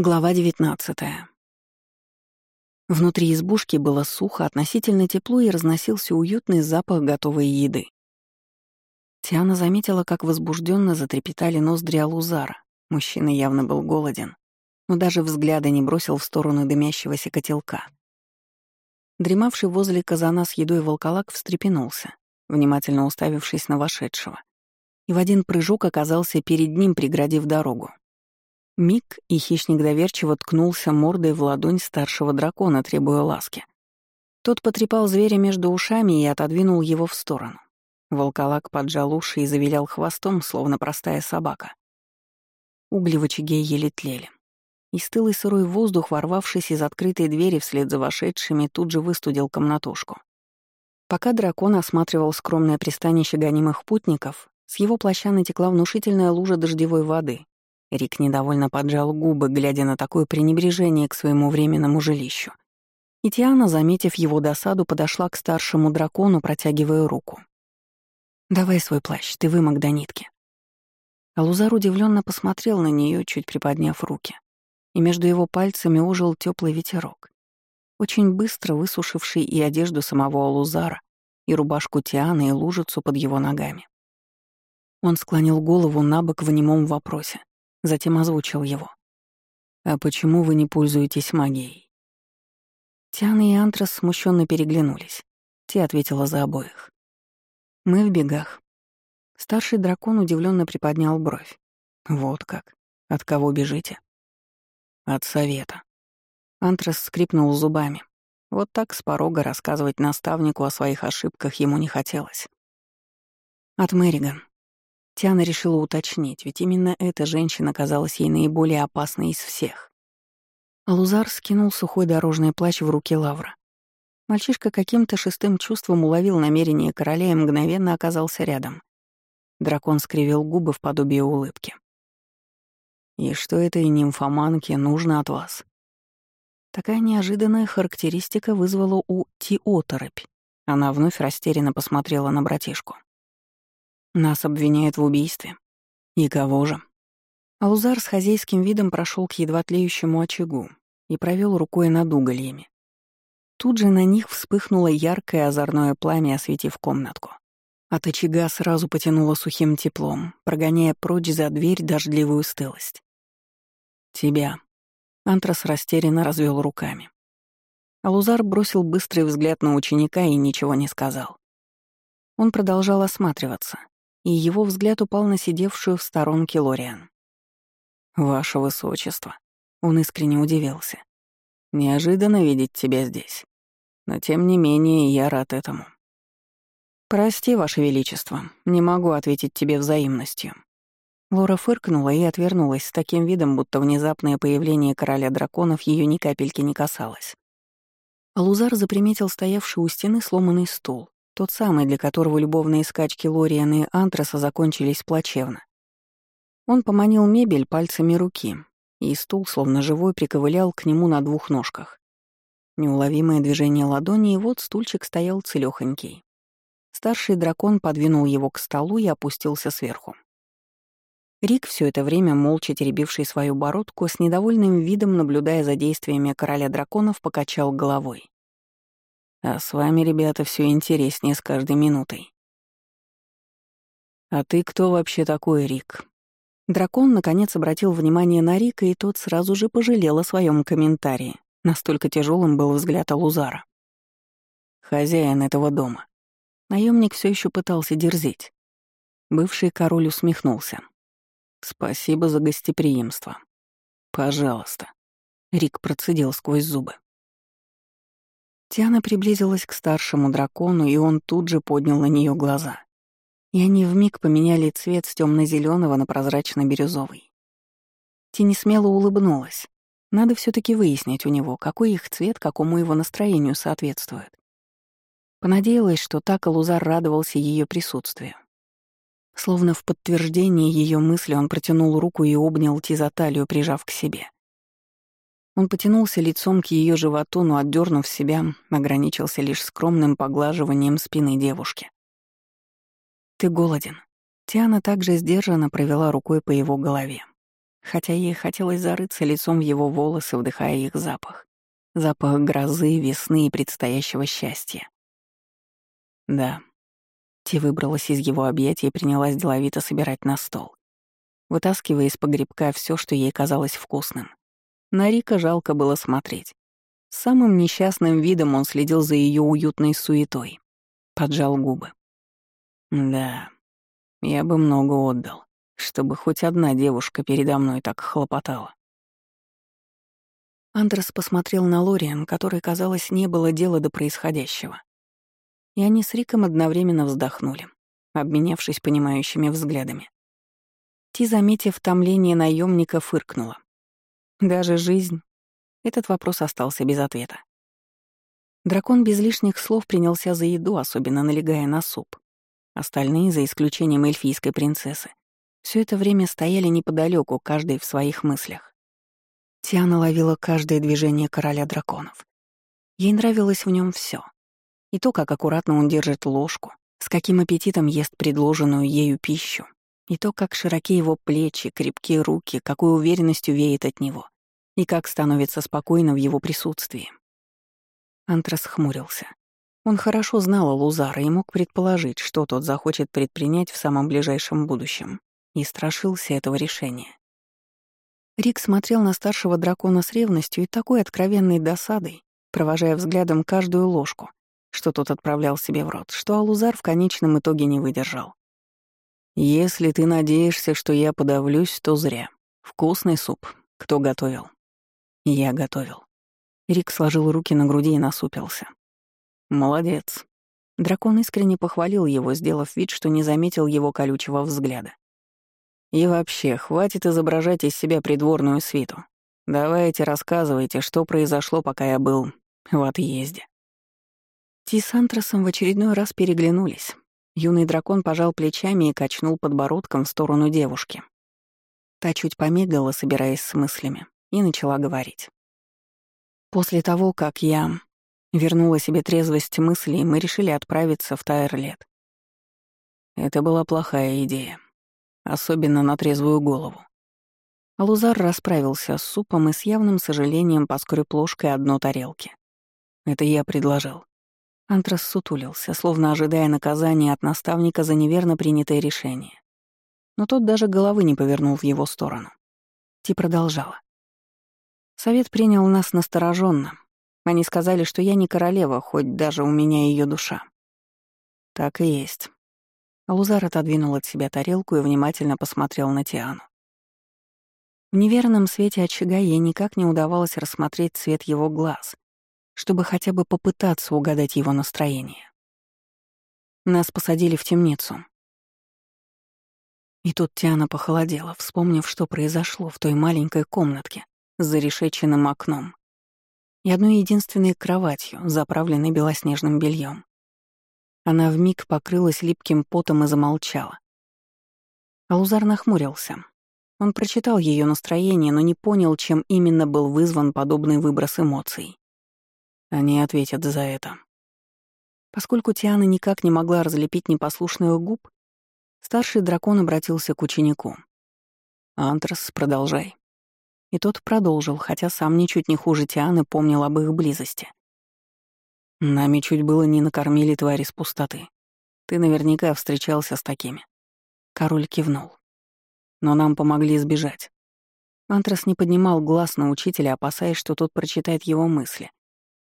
Глава 19. Внутри избушки было сухо, относительно тепло и разносился уютный запах готовой еды. Тиана заметила, как возбужденно затрепетали ноздри Алузара. Мужчина явно был голоден, но даже взгляда не бросил в сторону дымящегося котелка. Дремавший возле казана с едой волколак встрепенулся, внимательно уставившись на вошедшего, и в один прыжок оказался перед ним, преградив дорогу. Миг, и хищник доверчиво ткнулся мордой в ладонь старшего дракона, требуя ласки. Тот потрепал зверя между ушами и отодвинул его в сторону. Волколак поджал уши и завилял хвостом, словно простая собака. Угли в очаге еле тлели. И стылый сырой воздух, ворвавшись из открытой двери вслед за вошедшими, тут же выстудил комнатушку. Пока дракон осматривал скромное пристанище гонимых путников, с его плаща натекла внушительная лужа дождевой воды, Рик недовольно поджал губы, глядя на такое пренебрежение к своему временному жилищу. И Тиана, заметив его досаду, подошла к старшему дракону, протягивая руку. «Давай свой плащ, ты вымок до нитки». Алузар удивленно посмотрел на нее, чуть приподняв руки, и между его пальцами ожил теплый ветерок, очень быстро высушивший и одежду самого Алузара, и рубашку Тианы, и лужицу под его ногами. Он склонил голову на бок в немом вопросе затем озвучил его. «А почему вы не пользуетесь магией?» Тиана и Антрас смущенно переглянулись. Ти ответила за обоих. «Мы в бегах». Старший дракон удивленно приподнял бровь. «Вот как. От кого бежите?» «От совета». Антрас скрипнул зубами. Вот так с порога рассказывать наставнику о своих ошибках ему не хотелось. «От Мэриган», Тиана решила уточнить, ведь именно эта женщина казалась ей наиболее опасной из всех. Лузар скинул сухой дорожный плащ в руки Лавра. Мальчишка каким-то шестым чувством уловил намерение короля и мгновенно оказался рядом. Дракон скривил губы в подобие улыбки. «И что этой нимфоманке нужно от вас?» Такая неожиданная характеристика вызвала у Ти. Она вновь растерянно посмотрела на братишку. Нас обвиняют в убийстве. И кого же? Алузар с хозяйским видом прошел к едва тлеющему очагу и провел рукой над угольями. Тут же на них вспыхнуло яркое озорное пламя, осветив комнатку. От очага сразу потянуло сухим теплом, прогоняя прочь за дверь дождливую стылость. «Тебя». Антрас растерянно развел руками. Алузар бросил быстрый взгляд на ученика и ничего не сказал. Он продолжал осматриваться, и его взгляд упал на сидевшую в сторонке Лориан. «Ваше Высочество», — он искренне удивился. «Неожиданно видеть тебя здесь. Но тем не менее я рад этому». «Прости, Ваше Величество, не могу ответить тебе взаимностью». Лора фыркнула и отвернулась с таким видом, будто внезапное появление короля драконов ее ни капельки не касалось. Лузар заприметил стоявший у стены сломанный стул, тот самый, для которого любовные скачки Лориана и Антраса закончились плачевно. Он поманил мебель пальцами руки, и стул, словно живой, приковылял к нему на двух ножках. Неуловимое движение ладони, и вот стульчик стоял целёхонький. Старший дракон подвинул его к столу и опустился сверху. Рик, все это время молча теребивший свою бородку, с недовольным видом, наблюдая за действиями короля драконов, покачал головой. А с вами, ребята, все интереснее с каждой минутой. А ты кто вообще такой, Рик? Дракон наконец обратил внимание на Рика, и тот сразу же пожалел о своем комментарии. Настолько тяжелым был взгляд Алузара. Хозяин этого дома. Наемник все еще пытался дерзить. Бывший король усмехнулся. «Спасибо за гостеприимство. Пожалуйста». Рик процедил сквозь зубы. Тиана приблизилась к старшему дракону, и он тут же поднял на нее глаза. И они вмиг поменяли цвет с темно-зеленого на прозрачно-бирюзовый. Тини смело улыбнулась. Надо все таки выяснить у него, какой их цвет какому его настроению соответствует. Понадеялась, что так Алузар радовался ее присутствию. Словно в подтверждение ее мысли он протянул руку и обнял Ти за талию, прижав к себе. Он потянулся лицом к ее животу, но, отдернув себя, ограничился лишь скромным поглаживанием спины девушки. «Ты голоден». Тиана также сдержанно провела рукой по его голове. хотя ей хотелось зарыться лицом в его волосы, вдыхая их запах. Запах грозы, весны и предстоящего счастья. Да. Ти выбралась из его объятий и принялась деловито собирать на стол, вытаскивая из погребка все, что ей казалось вкусным. На Рика жалко было смотреть. Самым несчастным видом он следил за ее уютной суетой. Поджал губы. Да, я бы много отдал, чтобы хоть одна девушка передо мной так хлопотала. Андрес посмотрел на Лориан, которой, казалось, не было дела до происходящего. И они с Риком одновременно вздохнули, обменявшись понимающими взглядами. Ти, заметив томление наемника, фыркнула. Даже жизнь? Этот вопрос остался без ответа. Дракон без лишних слов принялся за еду, особенно налегая на суп. Остальные, за исключением эльфийской принцессы, все это время стояли неподалеку, каждый в своих мыслях. Тиана ловила каждое движение короля драконов. Ей нравилось в нем все. И то, как аккуратно он держит ложку, с каким аппетитом ест предложенную ею пищу, и то, как широки его плечи, крепкие руки, какой уверенностью веет от него, и как становится спокойно в его присутствии. Антрас хмурился. Он хорошо знал Лузара и мог предположить, что тот захочет предпринять в самом ближайшем будущем, и страшился этого решения. Рик смотрел на старшего дракона с ревностью и такой откровенной досадой, провожая взглядом каждую ложку, что тот отправлял себе в рот, что Алузар в конечном итоге не выдержал. «Если ты надеешься, что я подавлюсь, то зря. Вкусный суп. Кто готовил?» «Я готовил». Рик сложил руки на груди и насупился. «Молодец». Дракон искренне похвалил его, сделав вид, что не заметил его колючего взгляда. И вообще, хватит изображать из себя придворную свиту. Давайте рассказывайте, что произошло, пока я был в отъезде. Ти с Антрасом в очередной раз переглянулись. Юный дракон пожал плечами и качнул подбородком в сторону девушки. Та чуть помедлила, собираясь с мыслями, и начала говорить. После того, как я вернула себе трезвость мыслей, мы решили отправиться в Тайрлет. Это была плохая идея особенно на трезвую голову. Лузар расправился с супом и с явным сожалением поскреб ложкой одно тарелки. Это я предложил. Антрас сутулился, словно ожидая наказания от наставника за неверно принятое решение. Но тот даже головы не повернул в его сторону. Ти продолжала. Совет принял нас настороженно. Они сказали, что я не королева, хоть даже у меня ее душа. Так и есть. Лузар отодвинул от себя тарелку и внимательно посмотрел на Тиану. В неверном свете очага ей никак не удавалось рассмотреть цвет его глаз, чтобы хотя бы попытаться угадать его настроение. Нас посадили в темницу. И тут Тиана похолодела, вспомнив, что произошло в той маленькой комнатке с зарешеченным окном и одной единственной кроватью, заправленной белоснежным бельем. Она вмиг покрылась липким потом и замолчала. Алузар нахмурился. Он прочитал ее настроение, но не понял, чем именно был вызван подобный выброс эмоций. Они ответят за это. Поскольку Тиана никак не могла разлепить непослушных губ, старший дракон обратился к ученику. «Антрас, продолжай». И тот продолжил, хотя сам ничуть не хуже Тианы помнил об их близости. Нами чуть было не накормили твари с пустоты. Ты наверняка встречался с такими. Король кивнул. Но нам помогли сбежать. Антрас не поднимал глаз на учителя, опасаясь, что тот прочитает его мысли.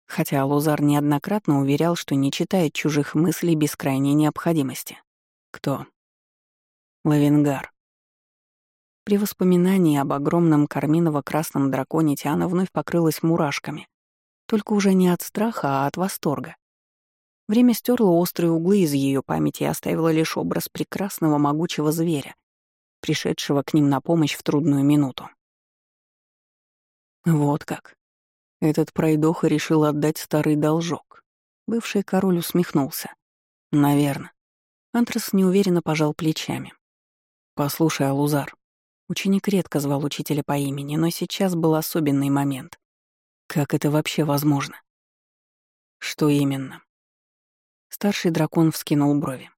Хотя Лузар неоднократно уверял, что не читает чужих мыслей без крайней необходимости. Кто? Лавенгар. При воспоминании об огромном карминово-красном драконе Тиана вновь покрылась мурашками, только уже не от страха, а от восторга. Время стерло острые углы из ее памяти и оставило лишь образ прекрасного могучего зверя, пришедшего к ним на помощь в трудную минуту. Вот как. Этот пройдоха решил отдать старый должок. Бывший король усмехнулся. Наверно. Антрас неуверенно пожал плечами. «Послушай, Алузар». Ученик редко звал учителя по имени, но сейчас был особенный момент. Как это вообще возможно? Что именно? Старший дракон вскинул брови.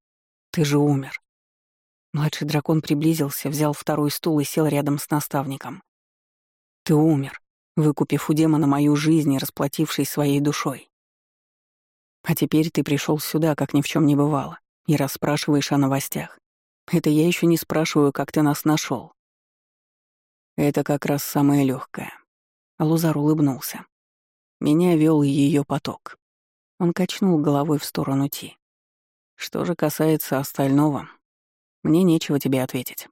Ты же умер. Младший дракон приблизился, взял второй стул и сел рядом с наставником. «Ты умер, выкупив у демона мою жизнь и расплатившись своей душой. А теперь ты пришел сюда, как ни в чем не бывало, и расспрашиваешь о новостях. Это я еще не спрашиваю, как ты нас нашел. Это как раз самое легкое. Лузар улыбнулся. Меня вел ее поток. Он качнул головой в сторону Ти. Что же касается остального, мне нечего тебе ответить.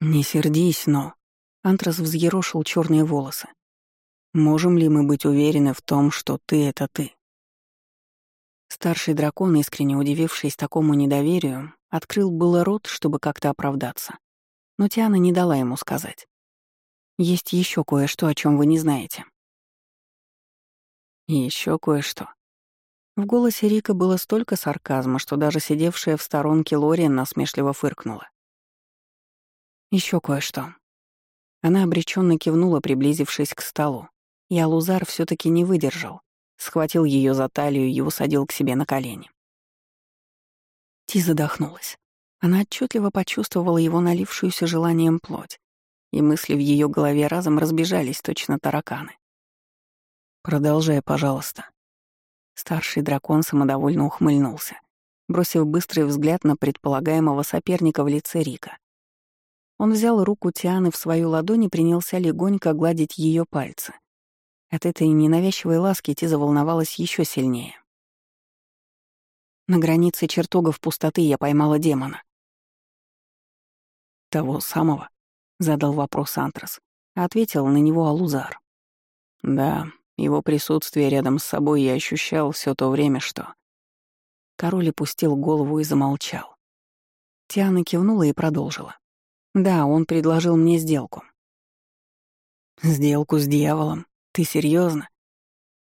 Не сердись, но... Антрас взъерошил черные волосы. Можем ли мы быть уверены в том, что ты — это ты? Старший дракон, искренне удивившись такому недоверию, открыл было рот, чтобы как-то оправдаться. Но Тиана не дала ему сказать. «Есть еще кое-что, о чем вы не знаете». Еще кое-что. В голосе Рика было столько сарказма, что даже сидевшая в сторонке Лориан насмешливо фыркнула. Еще кое-что. Она обреченно кивнула, приблизившись к столу, и Алузар все таки не выдержал, схватил ее за талию и усадил к себе на колени. Ти задохнулась. Она отчетливо почувствовала его налившуюся желанием плоть, и мысли в ее голове разом разбежались, точно тараканы. «Продолжай, пожалуйста». Старший дракон самодовольно ухмыльнулся, бросив быстрый взгляд на предполагаемого соперника в лице Рика. Он взял руку Тианы в свою ладонь и принялся легонько гладить ее пальцы. От этой ненавязчивой ласки Ти заволновалась еще сильнее. На границе чертогов пустоты я поймала демона. «Того самого?» — задал вопрос Антрас. Ответил на него Алузар. «Да, его присутствие рядом с собой я ощущал все то время, что...» Король опустил голову и замолчал. Тиана кивнула и продолжила. «Да, он предложил мне сделку». «Сделку с дьяволом? Ты серьезно?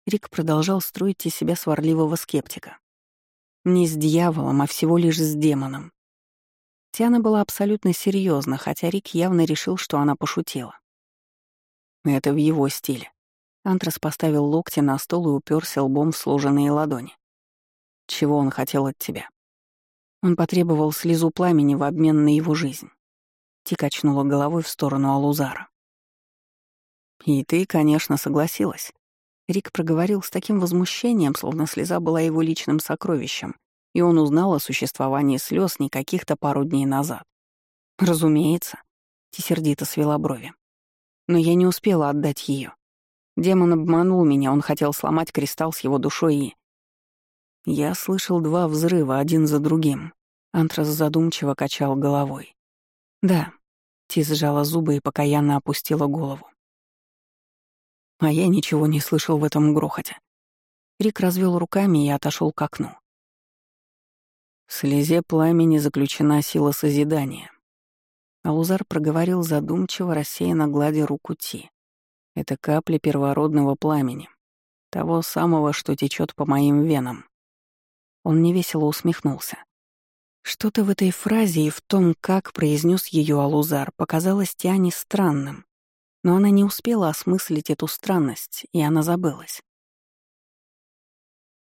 Рик продолжал строить из себя сварливого скептика. Не с дьяволом, а всего лишь с демоном. Тиана была абсолютно серьезна, хотя Рик явно решил, что она пошутила. Это в его стиле. Антрас поставил локти на стол и уперся лбом в сложенные ладони. Чего он хотел от тебя? Он потребовал слезу пламени в обмен на его жизнь. Ти качнула головой в сторону Алузара. «И ты, конечно, согласилась. Рик проговорил с таким возмущением, словно слеза была его личным сокровищем, и он узнал о существовании слез не каких-то пару дней назад. «Разумеется», — Ти сердито свела брови. «Но я не успела отдать ее. Демон обманул меня, он хотел сломать кристалл с его душой и...» Я слышал два взрыва, один за другим. Антрас задумчиво качал головой. «Да», — Ти сжала зубы и покаянно опустила голову. А я ничего не слышал в этом грохоте. Рик развел руками и отошел к окну. В слезе пламени заключена сила созидания. Алузар проговорил задумчиво, рассеянно гладя руку Ти. Это капли первородного пламени, того самого, что течет по моим венам. Он невесело усмехнулся. Что-то в этой фразе и в том, как произнес ее Алузар, показалось Тиане странным. Но она не успела осмыслить эту странность, и она забылась.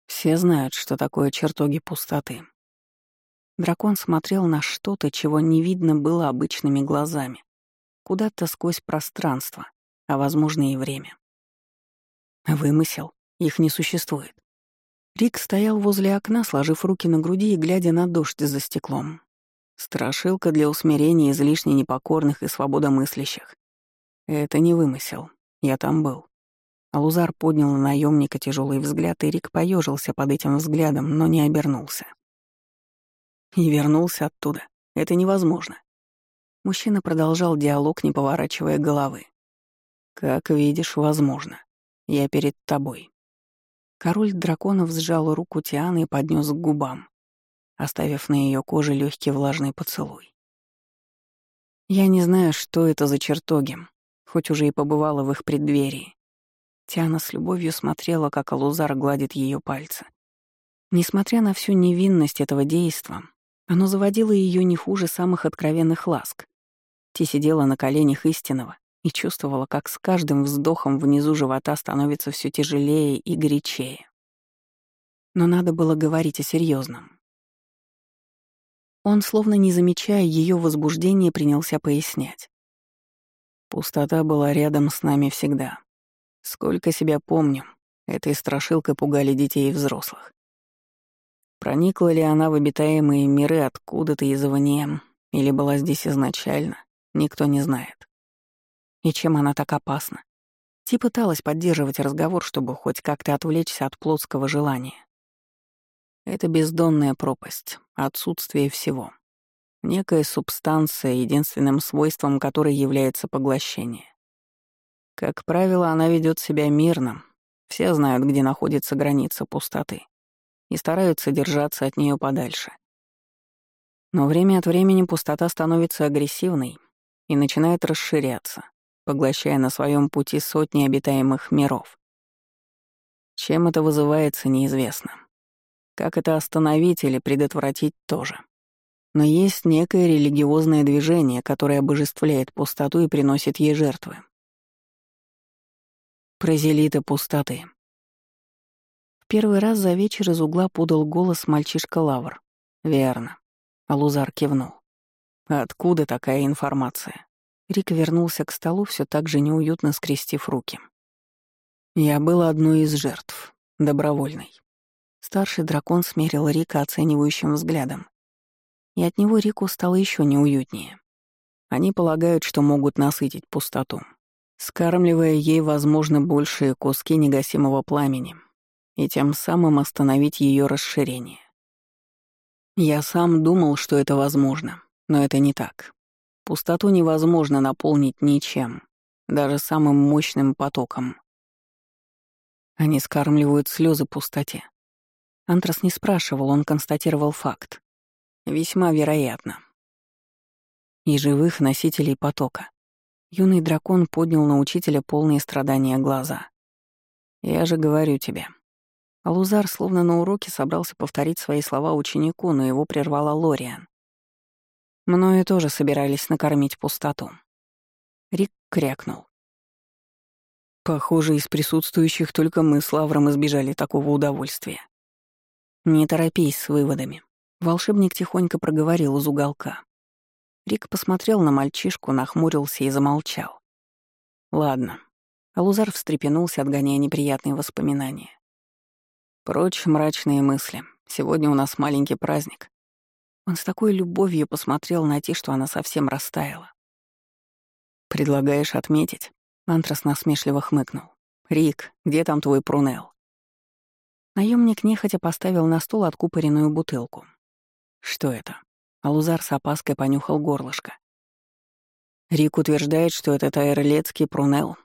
Все знают, что такое чертоги пустоты. Дракон смотрел на что-то, чего не видно было обычными глазами. Куда-то сквозь пространство, а, возможно, и время. Вымысел. Их не существует. Рик стоял возле окна, сложив руки на груди и глядя на дождь за стеклом. Страшилка для усмирения излишне непокорных и свободомыслящих. Это не вымысел. Я там был. Алузар поднял на наемника тяжелый взгляд, и Рик поежился под этим взглядом, но не обернулся. И вернулся оттуда. Это невозможно. Мужчина продолжал диалог, не поворачивая головы. «Как видишь, возможно. Я перед тобой». Король драконов сжал руку Тианы и поднес к губам, оставив на ее коже легкий влажный поцелуй. «Я не знаю, что это за чертоги, хоть уже и побывала в их преддверии. Тиана с любовью смотрела, как Алузар гладит ее пальцы. Несмотря на всю невинность этого действа, оно заводило ее не хуже самых откровенных ласк. Ти сидела на коленях истинного и чувствовала, как с каждым вздохом внизу живота становится все тяжелее и горячее. Но надо было говорить о серьезном. Он, словно не замечая ее возбуждения, принялся пояснять. Пустота была рядом с нами всегда. Сколько себя помню, этой страшилкой пугали детей и взрослых. Проникла ли она в обитаемые миры откуда-то извне, или была здесь изначально, никто не знает. И чем она так опасна? Ти пыталась поддерживать разговор, чтобы хоть как-то отвлечься от плотского желания. Это бездонная пропасть, отсутствие всего. Некая субстанция, единственным свойством которой является поглощение. Как правило, она ведет себя мирно. Все знают, где находится граница пустоты, и стараются держаться от нее подальше. Но время от времени пустота становится агрессивной и начинает расширяться, поглощая на своем пути сотни обитаемых миров. Чем это вызывается, неизвестно. Как это остановить или предотвратить тоже. Но есть некое религиозное движение, которое обожествляет пустоту и приносит ей жертвы. Прозелиты пустоты. В первый раз за вечер из угла подал голос мальчишка Лавр. «Верно». Алузар кивнул. «Откуда такая информация?» Рик вернулся к столу, все так же неуютно скрестив руки. «Я был одной из жертв, добровольной». Старший дракон смерил Рика оценивающим взглядом и от него Рику стало еще неуютнее. Они полагают, что могут насытить пустоту, скармливая ей, возможно, большие куски негасимого пламени и тем самым остановить ее расширение. Я сам думал, что это возможно, но это не так. Пустоту невозможно наполнить ничем, даже самым мощным потоком. Они скармливают слезы пустоте. Антрас не спрашивал, он констатировал факт. Весьма вероятно. И живых носителей потока. Юный дракон поднял на учителя полные страдания глаза. «Я же говорю тебе». Алузар словно на уроке собрался повторить свои слова ученику, но его прервала Лориан. Мною тоже собирались накормить пустоту. Рик крякнул. Похоже, из присутствующих только мы с Лавром избежали такого удовольствия. Не торопись с выводами. Волшебник тихонько проговорил из уголка. Рик посмотрел на мальчишку, нахмурился и замолчал. «Ладно». Алузар встрепенулся, отгоняя неприятные воспоминания. «Прочь мрачные мысли. Сегодня у нас маленький праздник». Он с такой любовью посмотрел на Ти, что она совсем растаяла. «Предлагаешь отметить?» Антрас насмешливо хмыкнул. «Рик, где там твой Прунел?» Наемник нехотя поставил на стол откупоренную бутылку. Что это? Алузар с опаской понюхал горлышко. Рик утверждает, что это Тайрлецкий Прунел.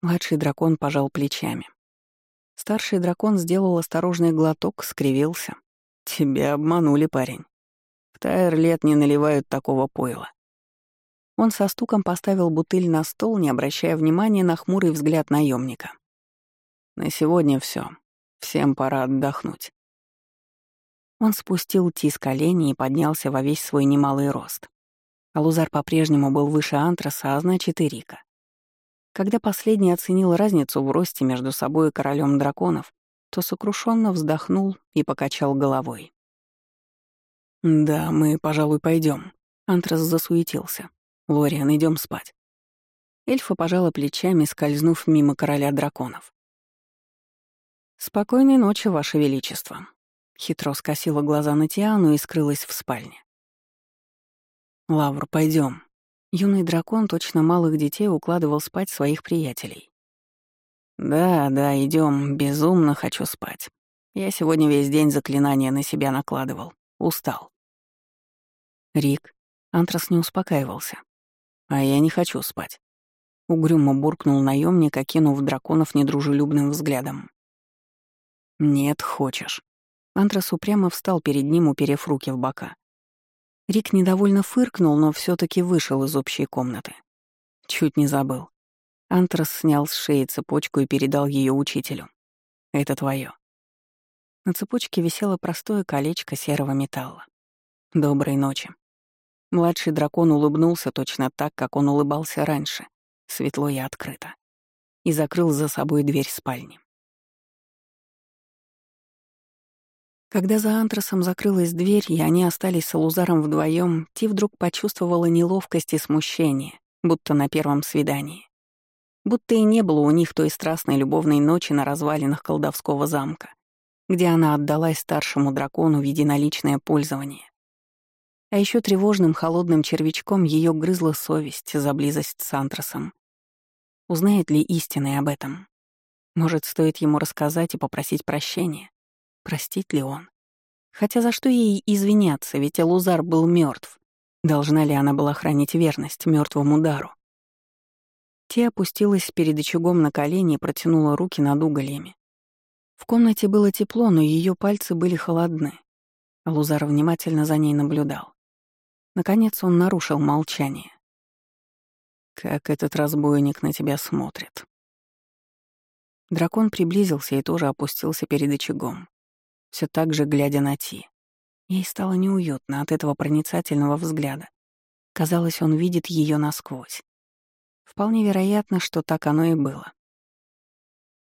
Младший дракон пожал плечами. Старший дракон сделал осторожный глоток, скривился. «Тебя обманули, парень. В Тайрлет не наливают такого пойла». Он со стуком поставил бутыль на стол, не обращая внимания на хмурый взгляд наемника. «На сегодня все. Всем пора отдохнуть. Он спустил Ти с колени и поднялся во весь свой немалый рост. Алузар по-прежнему был выше Антраса, а значит и Рика. Когда последний оценил разницу в росте между собой и королем драконов, то сокрушенно вздохнул и покачал головой. «Да, мы, пожалуй, пойдем. Антрас засуетился. «Лориан, идем спать». Эльфа пожала плечами, скользнув мимо короля драконов. «Спокойной ночи, Ваше Величество», Хитро скосила глаза на Тиану и скрылась в спальне. «Лавр, пойдем. Юный дракон точно малых детей укладывал спать своих приятелей. «Да, да, идем. Безумно хочу спать. Я сегодня весь день заклинания на себя накладывал. Устал». «Рик». Антрас не успокаивался. «А я не хочу спать». Угрюмо буркнул наемник, окинув драконов недружелюбным взглядом. «Нет, хочешь». Антрас упрямо встал перед ним, уперев руки в бока. Рик недовольно фыркнул, но все таки вышел из общей комнаты. Чуть не забыл. Антрас снял с шеи цепочку и передал ее учителю. «Это твое. На цепочке висело простое колечко серого металла. «Доброй ночи». Младший дракон улыбнулся точно так, как он улыбался раньше, светло и открыто, и закрыл за собой дверь спальни. Когда за антрасом закрылась дверь, и они остались с Алузаром вдвоем, Ти вдруг почувствовала неловкость и смущение, будто на первом свидании. Будто и не было у них той страстной любовной ночи на развалинах колдовского замка, где она отдалась старшему дракону в единоличное пользование. А еще тревожным холодным червячком ее грызла совесть за близость с Антрасом. Узнает ли истинный об этом? Может, стоит ему рассказать и попросить прощения? Простит ли он? Хотя за что ей извиняться, ведь Элузар был мертв. Должна ли она была хранить верность мертвому дару? Ти опустилась перед очагом на колени и протянула руки над угольями. В комнате было тепло, но ее пальцы были холодны. Лузар внимательно за ней наблюдал. Наконец он нарушил молчание. «Как этот разбойник на тебя смотрит?» Дракон приблизился и тоже опустился перед очагом, все так же глядя на Ти. Ей стало неуютно от этого проницательного взгляда. Казалось, он видит ее насквозь. Вполне вероятно, что так оно и было.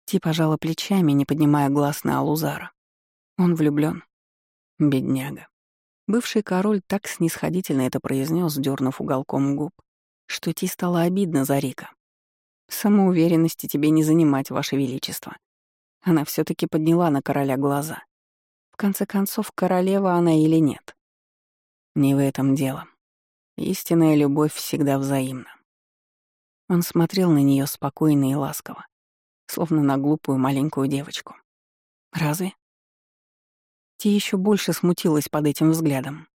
Ти пожала плечами, не поднимая глаз на Алузара. Он влюблен, Бедняга. Бывший король так снисходительно это произнес, дернув уголком губ, что Ти стало обидно за Рика. «Самоуверенности тебе не занимать, Ваше Величество». Она все таки подняла на короля глаза. В конце концов, королева она или нет? Не в этом дело. Истинная любовь всегда взаимна. Он смотрел на нее спокойно и ласково, словно на глупую маленькую девочку. Разве? Ти еще больше смутилась под этим взглядом.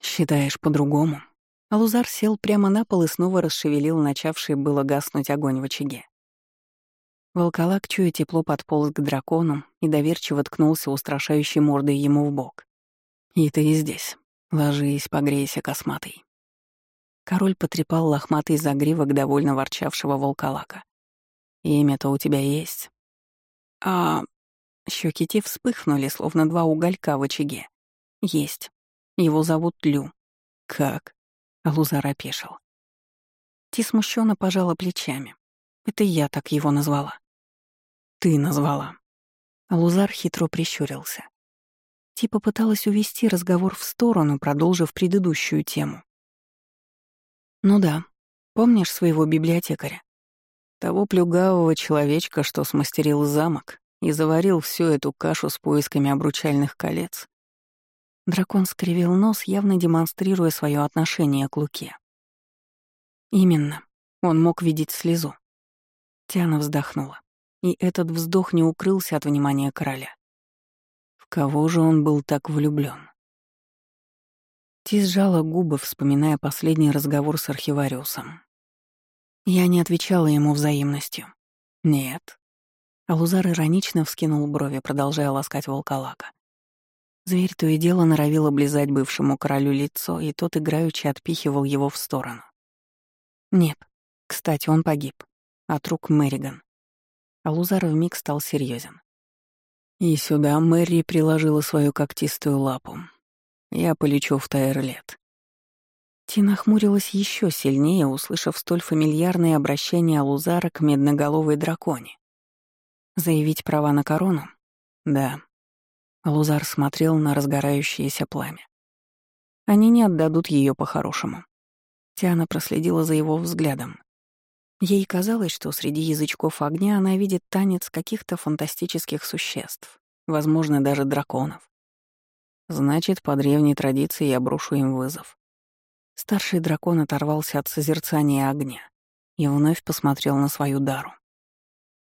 «Считаешь по-другому?» Алузар сел прямо на пол и снова расшевелил начавший было гаснуть огонь в очаге. Волколак, чуя тепло, подполз к дракону и доверчиво ткнулся устрашающей мордой ему в бок. «И ты здесь. Ложись, погрейся, косматый». Король потрепал лохматый загривок довольно ворчавшего волколака. «Имя-то у тебя есть?» «А Щеки Ти вспыхнули, словно два уголька в очаге. «Есть. Его зовут Лю». «Как?» — Лузар опешил. Ти смущенно пожала плечами. «Это я так его назвала». «Ты назвала». Лузар хитро прищурился. Ти попыталась увести разговор в сторону, продолжив предыдущую тему. «Ну да, помнишь своего библиотекаря? Того плюгавого человечка, что смастерил замок и заварил всю эту кашу с поисками обручальных колец. Дракон скривил нос, явно демонстрируя свое отношение к Луке. Именно, он мог видеть слезу. Тиана вздохнула, и этот вздох не укрылся от внимания короля. В кого же он был так влюблен? Ти сжала губы, вспоминая последний разговор с архивариусом. Я не отвечала ему взаимностью. Нет, Алузар иронично вскинул брови, продолжая ласкать волколака. Зверь то и дело норовил облизать бывшему королю лицо, и тот играючи отпихивал его в сторону. Нет, кстати, он погиб. От рук Мэриган. Алузар вмиг стал серьезен. И сюда Мэри приложила свою когтистую лапу. Я полечу в Тайрлет. Тина хмурилась еще сильнее, услышав столь фамильярное обращение Алузара к медноголовой драконе. Заявить права на корону? Да. Лузар смотрел на разгорающееся пламя. Они не отдадут ее по-хорошему. Тиана проследила за его взглядом. Ей казалось, что среди язычков огня она видит танец каких-то фантастических существ, возможно, даже драконов. Значит, по древней традиции я брошу им вызов. Старший дракон оторвался от созерцания огня и вновь посмотрел на свою дару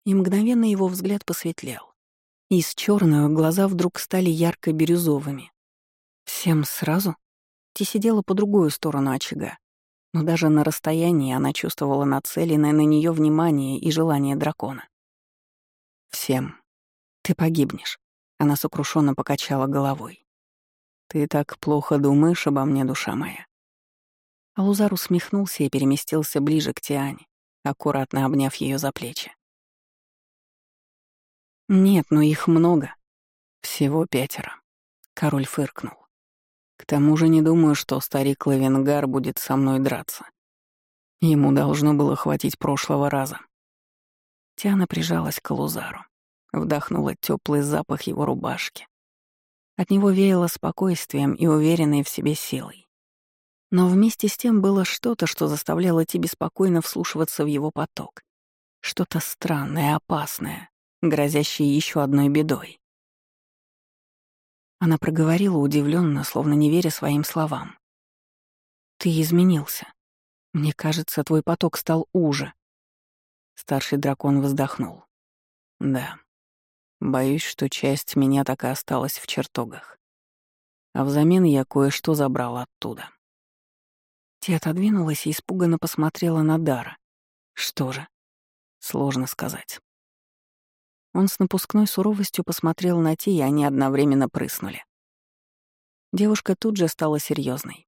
и мгновенно его взгляд посветлел. Из черного глаза вдруг стали ярко-бирюзовыми. Всем сразу? Ти сидела по другую сторону очага, но даже на расстоянии она чувствовала нацеленное на нее внимание и желание дракона. «Всем. Ты погибнешь», — она сокрушенно покачала головой. «Ты так плохо думаешь обо мне, душа моя». Алузар усмехнулся и переместился ближе к Тиане, аккуратно обняв ее за плечи. «Нет, но их много. Всего пятеро». Король фыркнул. «К тому же не думаю, что старик Лавенгар будет со мной драться. Ему должно было хватить прошлого раза». Тиана прижалась к Лузару, вдохнула теплый запах его рубашки. От него веяло спокойствием и уверенной в себе силой. Но вместе с тем было что-то, что заставляло Ти беспокойно вслушиваться в его поток. Что-то странное, опасное, грозящее еще одной бедой. Она проговорила удивленно, словно не веря своим словам. «Ты изменился. Мне кажется, твой поток стал уже». Старший дракон вздохнул. «Да. Боюсь, что часть меня так и осталась в чертогах. А взамен я кое-что забрал оттуда». Ти отодвинулась и испуганно посмотрела на Дара. «Что же?» «Сложно сказать». Он с напускной суровостью посмотрел на Ти, и они одновременно прыснули. Девушка тут же стала серьезной.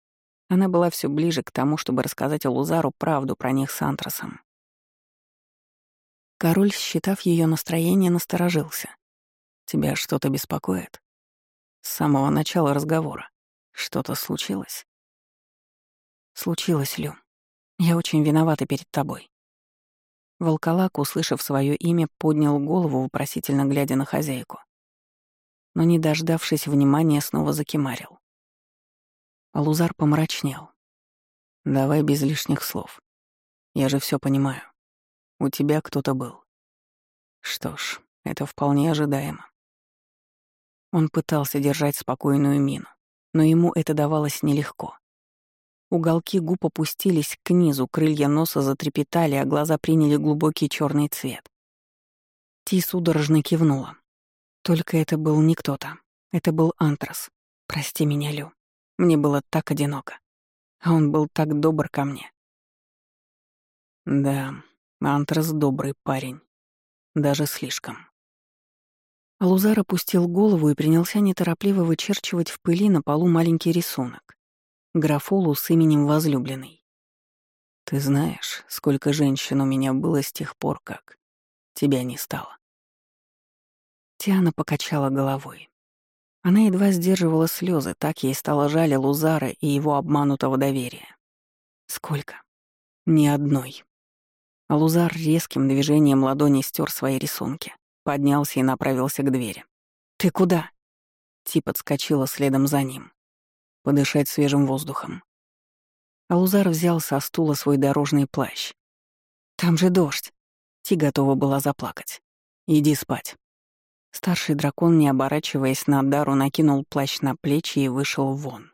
Она была все ближе к тому, чтобы рассказать Лузару правду про них с Антрасом. Король, считав ее настроение, насторожился. «Тебя что-то беспокоит?» С самого начала разговора. Что-то случилось? Случилось, Лю. Я очень виновата перед тобой. Волколак, услышав свое имя, поднял голову, вопросительно глядя на хозяйку. Но, не дождавшись внимания, снова закимарил. Алузар помрачнел. «Давай без лишних слов. Я же все понимаю. У тебя кто-то был. Что ж, это вполне ожидаемо». Он пытался держать спокойную мину, но ему это давалось нелегко. Уголки губ опустились к низу, крылья носа затрепетали, а глаза приняли глубокий черный цвет. Ти судорожно кивнула. Только это был не кто-то. Это был Антрас. Прости меня, Лю. Мне было так одиноко. А он был так добр ко мне. Да, Антрас добрый парень. Даже слишком. Лузар опустил голову и принялся неторопливо вычерчивать в пыли на полу маленький рисунок графолу с именем возлюбленной. Ты знаешь, сколько женщин у меня было с тех пор, как тебя не стало. Тиана покачала головой. Она едва сдерживала слезы, так ей стало жаль Лузара и его обманутого доверия. Сколько? Ни одной. Лузар резким движением ладони стер свои рисунки, поднялся и направился к двери. «Ты куда?» Ти подскочила следом за ним подышать свежим воздухом. Алузар взял со стула свой дорожный плащ. «Там же дождь!» Ти готова была заплакать. «Иди спать». Старший дракон, не оборачиваясь на Дару, накинул плащ на плечи и вышел вон.